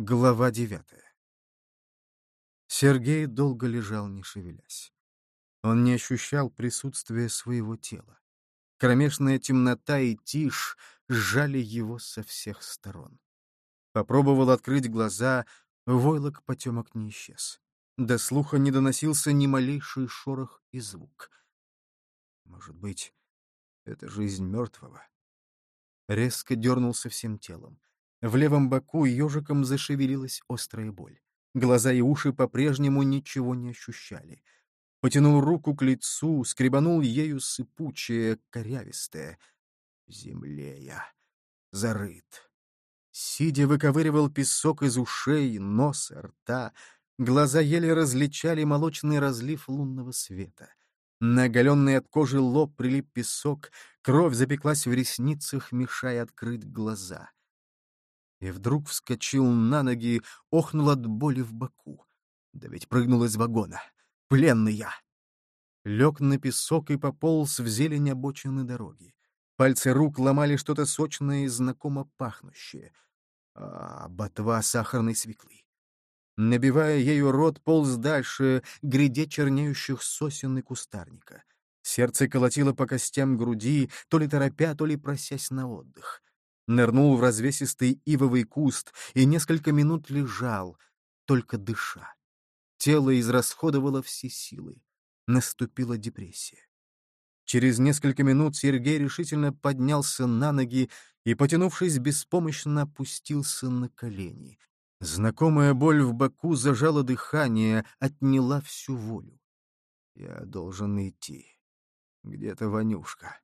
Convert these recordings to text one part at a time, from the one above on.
Глава девятая. Сергей долго лежал, не шевелясь. Он не ощущал присутствия своего тела. Кромешная темнота и тишь сжали его со всех сторон. Попробовал открыть глаза, войлок потемок не исчез. До слуха не доносился ни малейший шорох и звук. Может быть, это жизнь мертвого? Резко дернулся всем телом. В левом боку ежиком зашевелилась острая боль. Глаза и уши по-прежнему ничего не ощущали. Потянул руку к лицу, скребанул ею сыпучее, корявистое. Земле я. Зарыт. Сидя, выковыривал песок из ушей, носа, рта. Глаза еле различали молочный разлив лунного света. На оголенный от кожи лоб прилип песок, кровь запеклась в ресницах, мешая открыть глаза и вдруг вскочил на ноги, охнул от боли в боку. Да ведь прыгнул из вагона. Пленный я. Лег на песок и пополз в зелень обочины дороги. Пальцы рук ломали что-то сочное и знакомо пахнущее. А, ботва сахарной свеклы. Набивая ею рот, полз дальше, гряде чернеющих сосен и кустарника. Сердце колотило по костям груди, то ли торопя, то ли просясь на отдых нырнул в развесистый ивовый куст и несколько минут лежал, только дыша. Тело израсходовало все силы. Наступила депрессия. Через несколько минут Сергей решительно поднялся на ноги и, потянувшись беспомощно, опустился на колени. Знакомая боль в боку зажала дыхание, отняла всю волю. «Я должен идти. Где-то Ванюшка».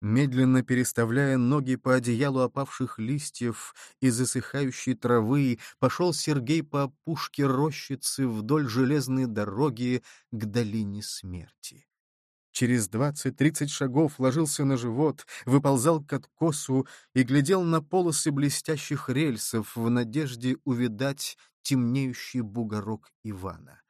Медленно переставляя ноги по одеялу опавших листьев и засыхающей травы, пошел Сергей по опушке рощицы вдоль железной дороги к долине смерти. Через двадцать-тридцать шагов ложился на живот, выползал к откосу и глядел на полосы блестящих рельсов в надежде увидать темнеющий бугорок Ивана.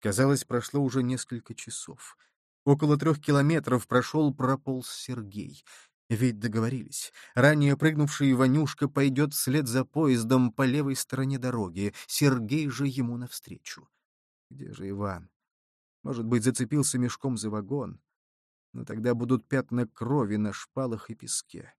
Казалось, прошло уже несколько часов — Около трех километров прошел прополз Сергей. Ведь договорились. Ранее прыгнувший Ванюшка пойдет вслед за поездом по левой стороне дороги, Сергей же ему навстречу. Где же Иван? Может быть, зацепился мешком за вагон? Но тогда будут пятна крови на шпалах и песке.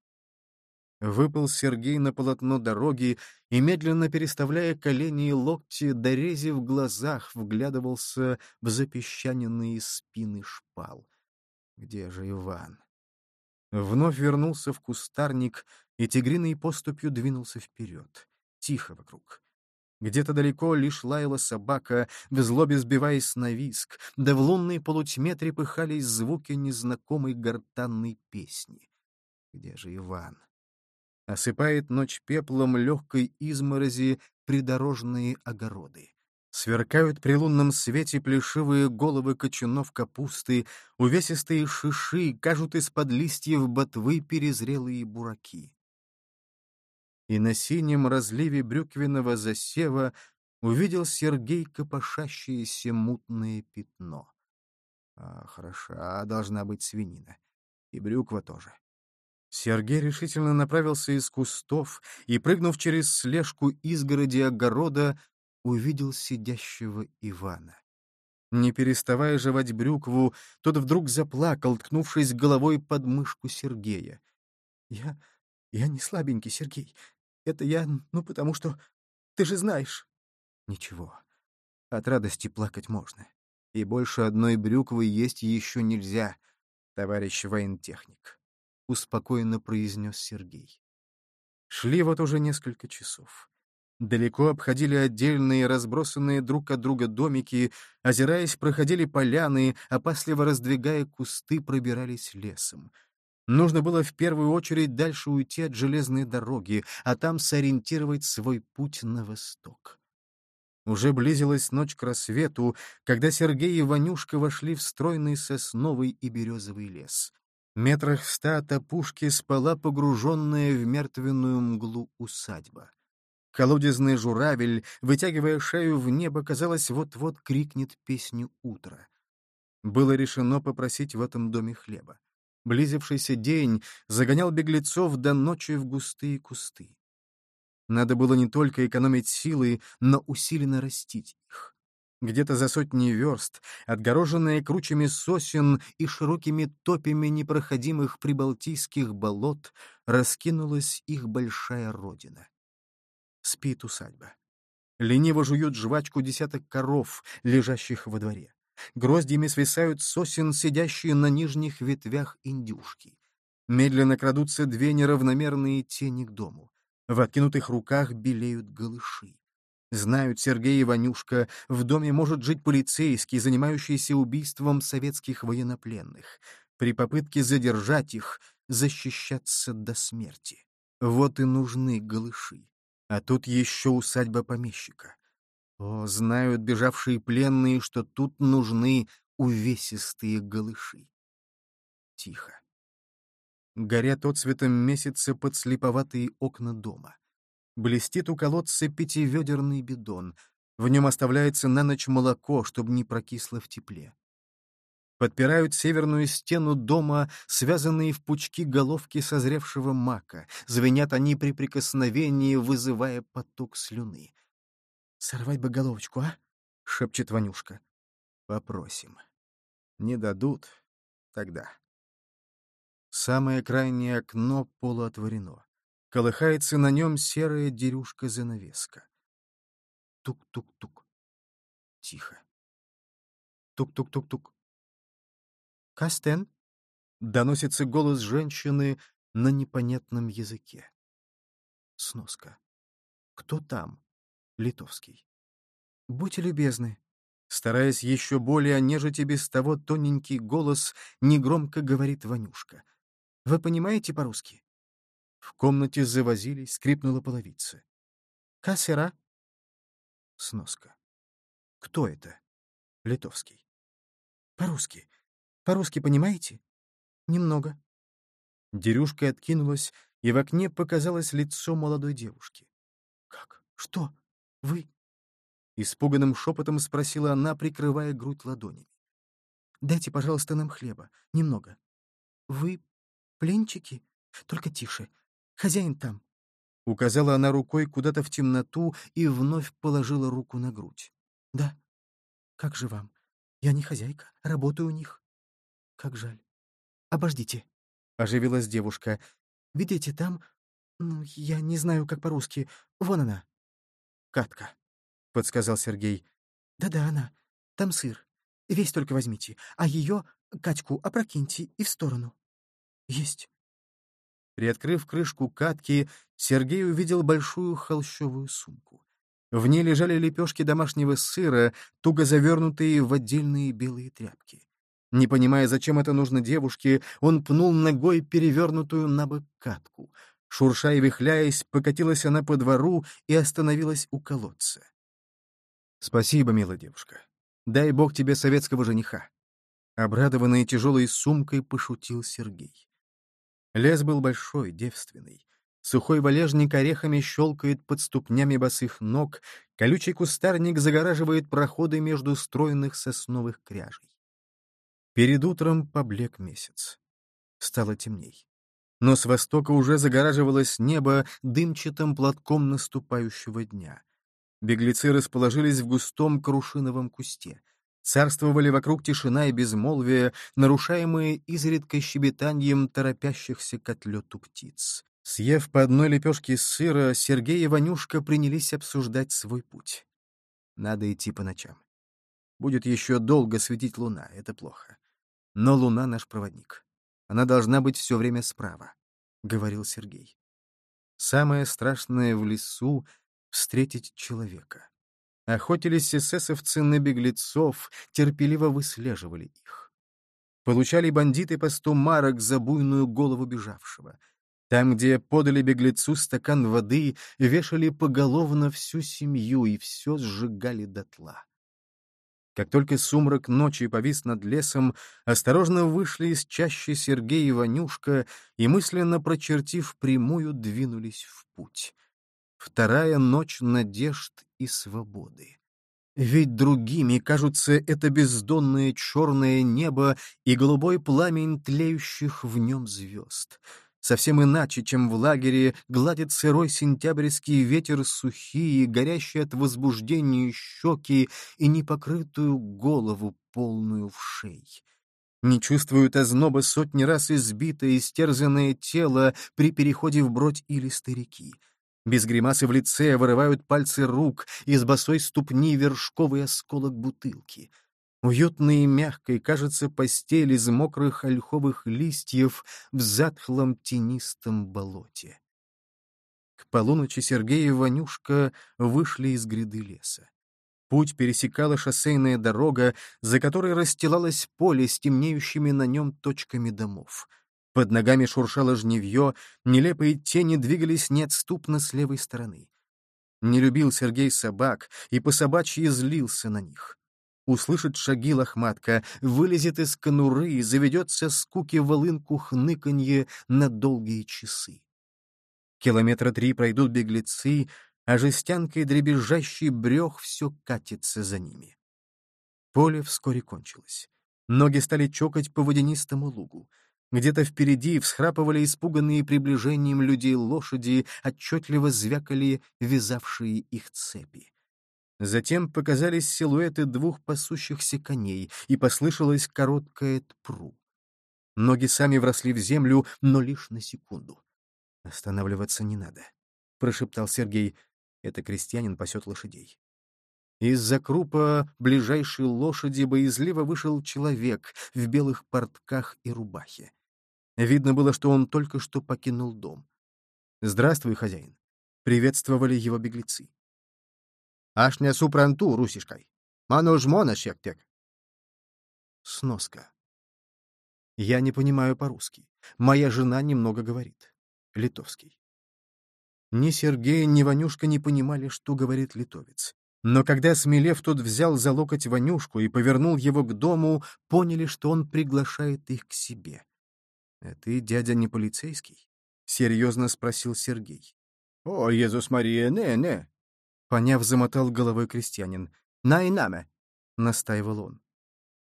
Выпал Сергей на полотно дороги и, медленно переставляя колени и локти, дорези глазах, вглядывался в запесчаненные спины шпал. Где же Иван? Вновь вернулся в кустарник и тигриной поступью двинулся вперед. Тихо вокруг. Где-то далеко лишь лаяла собака, в злобе сбиваясь на виск, да в лунной полутьме трепыхались звуки незнакомой гортанной песни. Где же Иван? Осыпает ночь пеплом легкой изморози придорожные огороды. Сверкают при лунном свете плешивые головы кочанов капусты, увесистые шиши кажут из-под листьев ботвы перезрелые бураки. И на синем разливе брюквенного засева увидел Сергей копошащееся мутное пятно. А, хороша должна быть свинина. И брюква тоже. Сергей решительно направился из кустов и, прыгнув через слежку изгороди огорода, увидел сидящего Ивана. Не переставая жевать брюкву, тот вдруг заплакал, ткнувшись головой под мышку Сергея. «Я... я не слабенький, Сергей. Это я, ну, потому что... Ты же знаешь...» «Ничего. От радости плакать можно. И больше одной брюквы есть еще нельзя, товарищ воентехник». — успокоенно произнес Сергей. Шли вот уже несколько часов. Далеко обходили отдельные, разбросанные друг от друга домики, озираясь, проходили поляны, опасливо раздвигая кусты, пробирались лесом. Нужно было в первую очередь дальше уйти от железной дороги, а там сориентировать свой путь на восток. Уже близилась ночь к рассвету, когда Сергей и Ванюшка вошли в стройный сосновый и березовый лес. Метрах в ста от опушки спала погруженная в мертвенную мглу усадьба. Колодезный журавель, вытягивая шею в небо, казалось, вот-вот крикнет песню утра. Было решено попросить в этом доме хлеба. Близившийся день загонял беглецов до ночи в густые кусты. Надо было не только экономить силы, но усиленно растить их. Где-то за сотни верст, отгороженные кручами сосен и широкими топями непроходимых прибалтийских болот, раскинулась их большая родина. Спит усадьба. Лениво жуют жвачку десяток коров, лежащих во дворе. Гроздьями свисают сосен, сидящие на нижних ветвях индюшки. Медленно крадутся две неравномерные тени к дому. В откинутых руках белеют голыши. Знают Сергей и Ванюшка, в доме может жить полицейский, занимающийся убийством советских военнопленных. При попытке задержать их, защищаться до смерти. Вот и нужны голыши. А тут еще усадьба помещика. О, знают бежавшие пленные, что тут нужны увесистые голыши. Тихо. Горят отцветом месяца подслеповатые окна дома. Блестит у колодца пятиведерный бидон. В нем оставляется на ночь молоко, чтобы не прокисло в тепле. Подпирают северную стену дома, связанные в пучки головки созревшего мака. Звенят они при прикосновении, вызывая поток слюны. «Сорвать бы головочку, а?» — шепчет Ванюшка. «Попросим. Не дадут — тогда». Самое крайнее окно полуотворено. Колыхается на нем серая дерюшка-занавеска. Тук-тук-тук. Тихо. Тук-тук-тук-тук. «Кастен?» — доносится голос женщины на непонятном языке. Сноска. «Кто там?» — Литовский. «Будьте любезны». Стараясь еще более нежить и без того тоненький голос, негромко говорит Ванюшка. «Вы понимаете по-русски?» В комнате завозились, скрипнула половица. «Кассера?» Сноска. «Кто это?» Литовский. «По-русски. По-русски понимаете?» «Немного». Дерюшка откинулась, и в окне показалось лицо молодой девушки. «Как? Что? Вы?» Испуганным шепотом спросила она, прикрывая грудь ладонями. «Дайте, пожалуйста, нам хлеба. Немного». «Вы пленчики? Только тише. Хозяин там». Указала она рукой куда-то в темноту и вновь положила руку на грудь. «Да. Как же вам? Я не хозяйка, работаю у них. Как жаль. Обождите», — оживилась девушка. «Видите, там... Ну, я не знаю, как по-русски. Вон она». «Катка», — подсказал Сергей. «Да-да, она. Там сыр. Весь только возьмите. А ее, Катьку, опрокиньте и в сторону». «Есть». Приоткрыв крышку катки, Сергей увидел большую холщовую сумку. В ней лежали лепешки домашнего сыра, туго завернутые в отдельные белые тряпки. Не понимая, зачем это нужно девушке, он пнул ногой перевернутую на бок катку. Шурша и вихляясь, покатилась она по двору и остановилась у колодца. «Спасибо, милая девушка. Дай бог тебе советского жениха». Обрадованный тяжелой сумкой пошутил Сергей. Лес был большой, девственный. Сухой валежник орехами щелкает под ступнями босых ног, колючий кустарник загораживает проходы между стройных сосновых кряжей. Перед утром поблек месяц. Стало темней. Но с востока уже загораживалось небо дымчатым платком наступающего дня. Беглецы расположились в густом крушиновом кусте — Царствовали вокруг тишина и безмолвие, нарушаемые изредка щебетанием торопящихся к отлету птиц. Съев по одной лепешке сыра, Сергей и Ванюшка принялись обсуждать свой путь. Надо идти по ночам. Будет еще долго светить луна, это плохо. Но луна — наш проводник. Она должна быть все время справа, — говорил Сергей. Самое страшное в лесу — встретить человека. Охотились эсэсовцы на беглецов, терпеливо выслеживали их. Получали бандиты по сто марок за буйную голову бежавшего. Там, где подали беглецу стакан воды, вешали поголовно всю семью и все сжигали дотла. Как только сумрак ночи повис над лесом, осторожно вышли из чащи Сергей и Ванюшка и, мысленно прочертив прямую, двинулись в путь. Вторая ночь надежд и свободы. Ведь другими кажутся это бездонное черное небо и голубой пламень тлеющих в нем звезд. Совсем иначе, чем в лагере, гладит сырой сентябрьский ветер сухие, горящие от возбуждения щеки и непокрытую голову, полную вшей. Не чувствуют озноба сотни раз избитое, истерзанное тело при переходе в бродь илистой реки. Без гримасы в лице вырывают пальцы рук, из босой ступни вершковый осколок бутылки — Уютной и мягкой кажется постель из мокрых ольховых листьев в затхлом тенистом болоте. К полуночи Сергей и Ванюшка вышли из гряды леса. Путь пересекала шоссейная дорога, за которой расстилалось поле с темнеющими на нем точками домов. Под ногами шуршало жневье, нелепые тени двигались неотступно с левой стороны. Не любил Сергей собак и по собачьи злился на них услышит шаги лохматка, вылезет из конуры и заведется скуки волынку хныканье на долгие часы. Километра три пройдут беглецы, а жестянкой дребезжащий брех все катится за ними. Поле вскоре кончилось. Ноги стали чокать по водянистому лугу. Где-то впереди всхрапывали испуганные приближением людей лошади, отчетливо звякали вязавшие их цепи. Затем показались силуэты двух пасущихся коней, и послышалось короткое тпру. Ноги сами вросли в землю, но лишь на секунду. «Останавливаться не надо», — прошептал Сергей. «Это крестьянин пасет лошадей». Из-за крупа ближайшей лошади боязливо вышел человек в белых портках и рубахе. Видно было, что он только что покинул дом. «Здравствуй, хозяин!» — приветствовали его беглецы. Аж не супранту русишкой. Мано жмона щектек. Сноска. Я не понимаю по-русски. Моя жена немного говорит. Литовский. Ни Сергей, ни Ванюшка не понимали, что говорит литовец. Но когда, смелев, тот взял за локоть Ванюшку и повернул его к дому, поняли, что он приглашает их к себе. «А ты, дядя, не полицейский?» — серьезно спросил Сергей. «О, Иисус Мария, не-не!» Поняв, замотал головой крестьянин. «На и наме!» — настаивал он.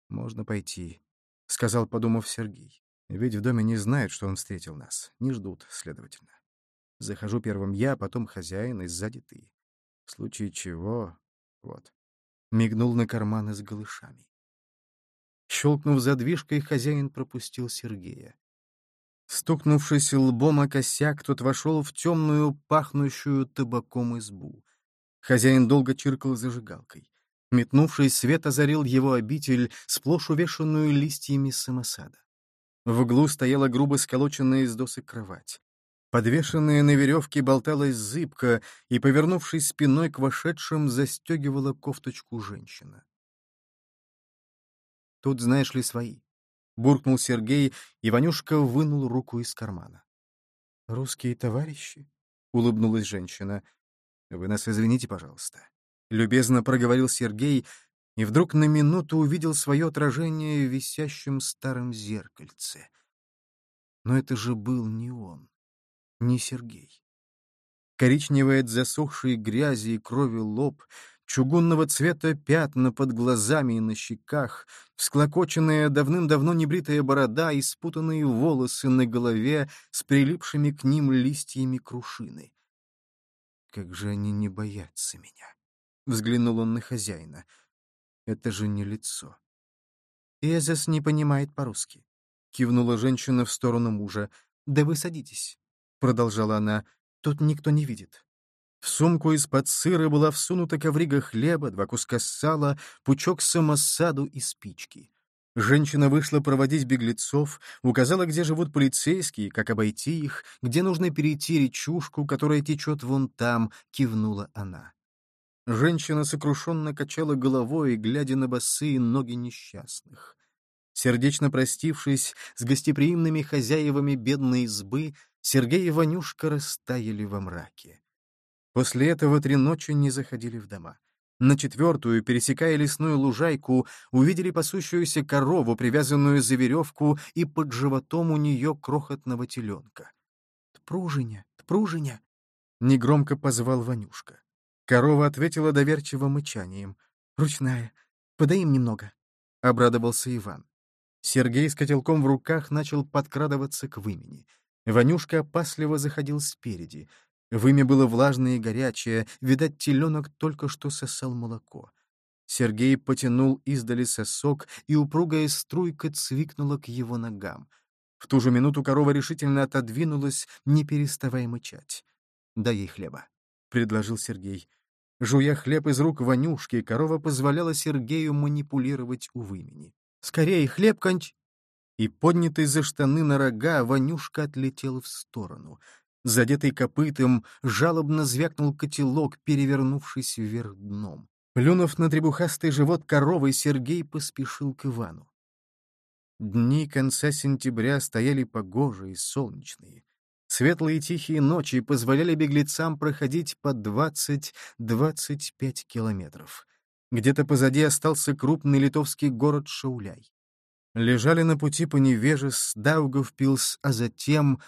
«Можно пойти», — сказал, подумав Сергей. «Ведь в доме не знают, что он встретил нас. Не ждут, следовательно. Захожу первым я, потом хозяин, и сзади ты. В случае чего... Вот». Мигнул на карманы с голышами. Щелкнув задвижкой, хозяин пропустил Сергея. Стукнувшись лбом о косяк, тот вошел в темную, пахнущую табаком избу. Хозяин долго чиркал зажигалкой. Метнувший свет озарил его обитель, сплошь увешанную листьями самосада. В углу стояла грубо сколоченная из досок кровать. Подвешенная на веревке болталась зыбка и, повернувшись спиной к вошедшим, застегивала кофточку женщина. «Тут, знаешь ли, свои», — буркнул Сергей, и Ванюшка вынул руку из кармана. «Русские товарищи?» — улыбнулась женщина. «Вы нас извините, пожалуйста», — любезно проговорил Сергей, и вдруг на минуту увидел свое отражение в висящем старом зеркальце. Но это же был не он, не Сергей. Коричневый от засохшей грязи и крови лоб, чугунного цвета пятна под глазами и на щеках, всклокоченная давным-давно небритая борода и спутанные волосы на голове с прилипшими к ним листьями крушины. Как же они не боятся меня? Взглянул он на хозяина. Это же не лицо. Эзес не понимает по-русски. Кивнула женщина в сторону мужа. «Да вы садитесь», — продолжала она. «Тут никто не видит». В сумку из-под сыра была всунута коврига хлеба, два куска сала, пучок самосаду и спички. Женщина вышла проводить беглецов, указала, где живут полицейские, как обойти их, где нужно перейти речушку, которая течет вон там, кивнула она. Женщина сокрушенно качала головой, глядя на босые ноги несчастных. Сердечно простившись с гостеприимными хозяевами бедной избы, Сергей и Ванюшка растаяли во мраке. После этого три ночи не заходили в дома. На четвертую, пересекая лесную лужайку, увидели пасущуюся корову, привязанную за веревку, и под животом у нее крохотного теленка. «Тпружиня, тпружиня!» — негромко позвал Ванюшка. Корова ответила доверчивым мычанием. «Ручная. Подай им немного», — обрадовался Иван. Сергей с котелком в руках начал подкрадываться к вымени. Ванюшка опасливо заходил спереди. Вымя было влажное и горячее, видать, теленок только что сосал молоко. Сергей потянул издали сосок, и упругая струйка цвикнула к его ногам. В ту же минуту корова решительно отодвинулась, не переставая мычать. «Дай ей хлеба», — предложил Сергей. Жуя хлеб из рук Ванюшки, корова позволяла Сергею манипулировать у вымени. «Скорее, хлеб конч...» И поднятый за штаны на рога, Ванюшка отлетел в сторону. Задетый копытом, жалобно звякнул котелок, перевернувшись вверх дном. Плюнув на требухастый живот коровы, Сергей поспешил к Ивану. Дни конца сентября стояли погожие солнечные. Светлые тихие ночи позволяли беглецам проходить по 20-25 километров. Где-то позади остался крупный литовский город Шауляй. Лежали на пути по Невежес, Даугавпилс, а затем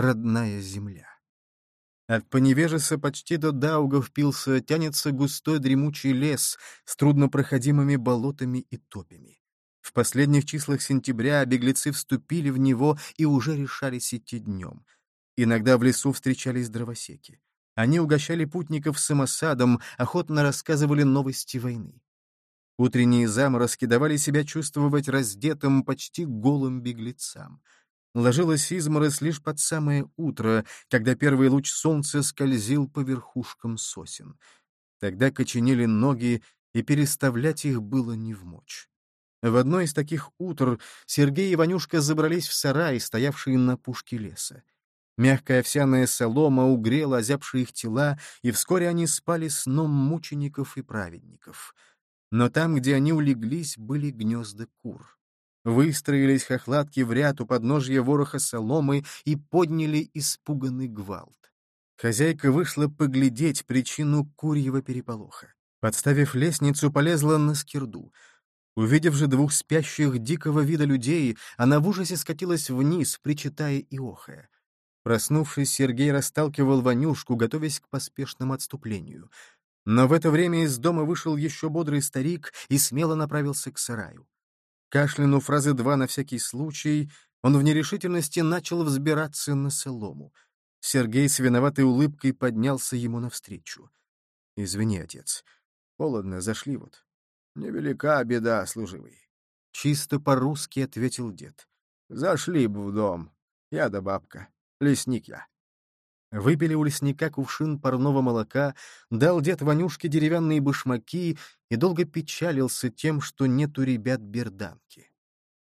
родная земля. От Поневежеса почти до Даугавпилса тянется густой дремучий лес с труднопроходимыми болотами и топями. В последних числах сентября беглецы вступили в него и уже решались идти днем. Иногда в лесу встречались дровосеки. Они угощали путников самосадом, охотно рассказывали новости войны. Утренние заморозки давали себя чувствовать раздетым, почти голым беглецам — Ложилась изморозь лишь под самое утро, когда первый луч солнца скользил по верхушкам сосен. Тогда коченели ноги, и переставлять их было не в мочь. В одно из таких утр Сергей и Ванюшка забрались в сарай, стоявший на пушке леса. Мягкая овсяная солома угрела озябшие их тела, и вскоре они спали сном мучеников и праведников. Но там, где они улеглись, были гнезда кур. Выстроились хохлатки в ряд у подножья вороха соломы и подняли испуганный гвалт. Хозяйка вышла поглядеть причину курьего переполоха. Подставив лестницу, полезла на скирду. Увидев же двух спящих дикого вида людей, она в ужасе скатилась вниз, причитая и охая. Проснувшись, Сергей расталкивал Ванюшку, готовясь к поспешному отступлению. Но в это время из дома вышел еще бодрый старик и смело направился к сараю. Кашлянув фразы два на всякий случай, он в нерешительности начал взбираться на солому. Сергей с виноватой улыбкой поднялся ему навстречу. — Извини, отец. Холодно, зашли вот. — Невелика беда, служивый. Чисто по-русски ответил дед. — Зашли бы в дом. Я да бабка. Лесник я. Выпили у лесника кувшин парного молока, дал дед Ванюшке деревянные башмаки и долго печалился тем, что нету ребят берданки.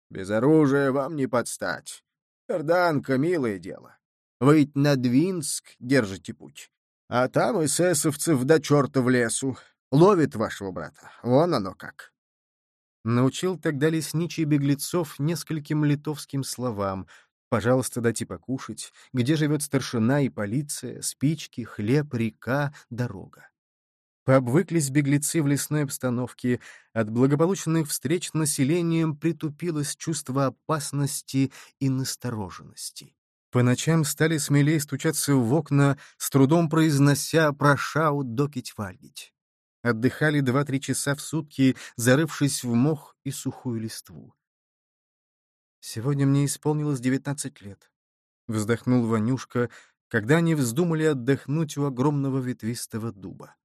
«Без оружия вам не подстать. Берданка — милое дело. Вы на Двинск держите путь, а там эсэсовцев до черта в лесу. Ловит вашего брата. Вон оно как». Научил тогда лесничий беглецов нескольким литовским словам — Пожалуйста, дайте покушать. Где живет старшина и полиция, спички, хлеб, река, дорога. Пообвыклись беглецы в лесной обстановке, от благополучных встреч населением притупилось чувство опасности и настороженности. По ночам стали смелее стучаться в окна, с трудом произнося «прошау докить вальгить». Отдыхали два-три часа в сутки, зарывшись в мох и сухую листву. Сегодня мне исполнилось девятнадцать лет. Вздохнул Ванюшка, когда они вздумали отдохнуть у огромного ветвистого дуба.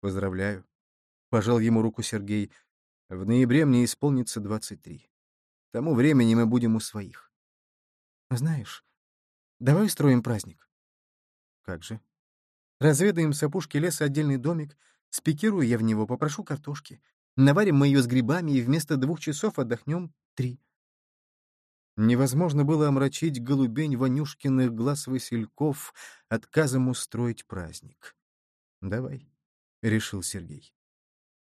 Поздравляю. Пожал ему руку Сергей. В ноябре мне исполнится двадцать три. К тому времени мы будем у своих. Знаешь, давай устроим праздник. Как же? Разведаем с опушки леса отдельный домик, спикирую я в него, попрошу картошки. Наварим мы ее с грибами и вместо двух часов отдохнем три. Невозможно было омрачить голубень Ванюшкиных глаз Васильков отказом устроить праздник. «Давай», — решил Сергей.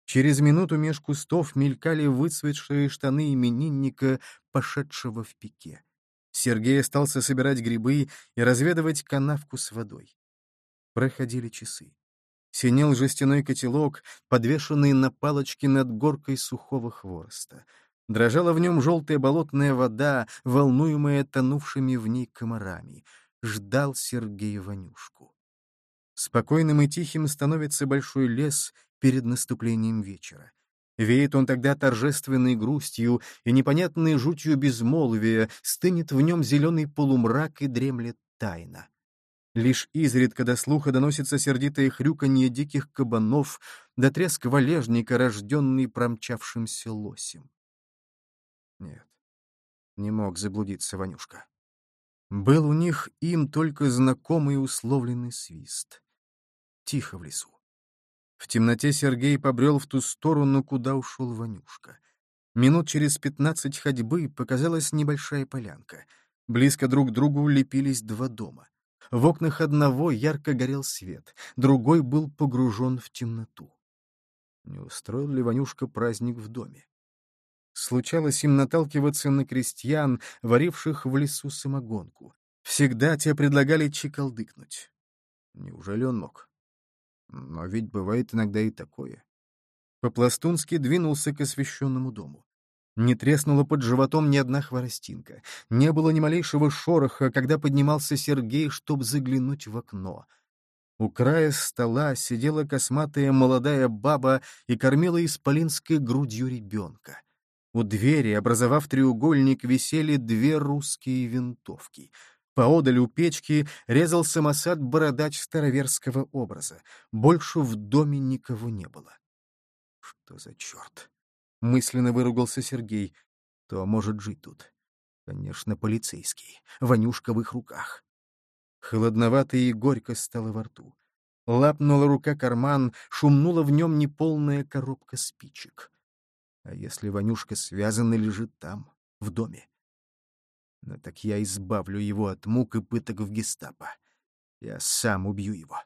Через минуту меж кустов мелькали выцветшие штаны именинника, пошедшего в пике. Сергей остался собирать грибы и разведывать канавку с водой. Проходили часы. Синел жестяной котелок, подвешенный на палочке над горкой сухого хвороста — Дрожала в нем желтая болотная вода, волнуемая тонувшими в ней комарами. Ждал Сергей Ванюшку. Спокойным и тихим становится большой лес перед наступлением вечера. Веет он тогда торжественной грустью и непонятной жутью безмолвия, стынет в нем зеленый полумрак и дремлет тайна. Лишь изредка до слуха доносится сердитое хрюканье диких кабанов да треск валежника, рожденный промчавшимся лосем. Нет, не мог заблудиться Ванюшка. Был у них им только знакомый условленный свист. Тихо в лесу. В темноте Сергей побрел в ту сторону, куда ушел Ванюшка. Минут через пятнадцать ходьбы показалась небольшая полянка. Близко друг к другу лепились два дома. В окнах одного ярко горел свет, другой был погружен в темноту. Не устроил ли Ванюшка праздник в доме? Случалось им наталкиваться на крестьян, варивших в лесу самогонку. Всегда те предлагали чекалдыкнуть. Неужели он мог? Но ведь бывает иногда и такое. По-пластунски двинулся к освященному дому. Не треснула под животом ни одна хворостинка. Не было ни малейшего шороха, когда поднимался Сергей, чтобы заглянуть в окно. У края стола сидела косматая молодая баба и кормила исполинской грудью ребенка. У двери, образовав треугольник, висели две русские винтовки. Поодаль у печки резал самосад бородач староверского образа. Больше в доме никого не было. Что за черт? Мысленно выругался Сергей. То может жить тут. Конечно, полицейский. Ванюшка в их руках. Холодновато и горько стало во рту. Лапнула рука карман, шумнула в нем неполная коробка спичек. А если Ванюшка связан и лежит там, в доме? Но так я избавлю его от мук и пыток в гестапо. Я сам убью его.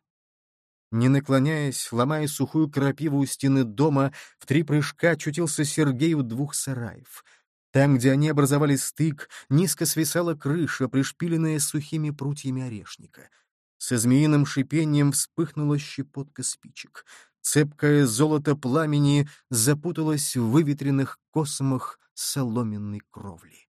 Не наклоняясь, ломая сухую крапиву у стены дома, в три прыжка очутился Сергей у двух сараев. Там, где они образовали стык, низко свисала крыша, пришпиленная сухими прутьями орешника. Со змеиным шипением вспыхнула щепотка спичек. Цепкое золото пламени запуталось в выветренных космах соломенной кровли.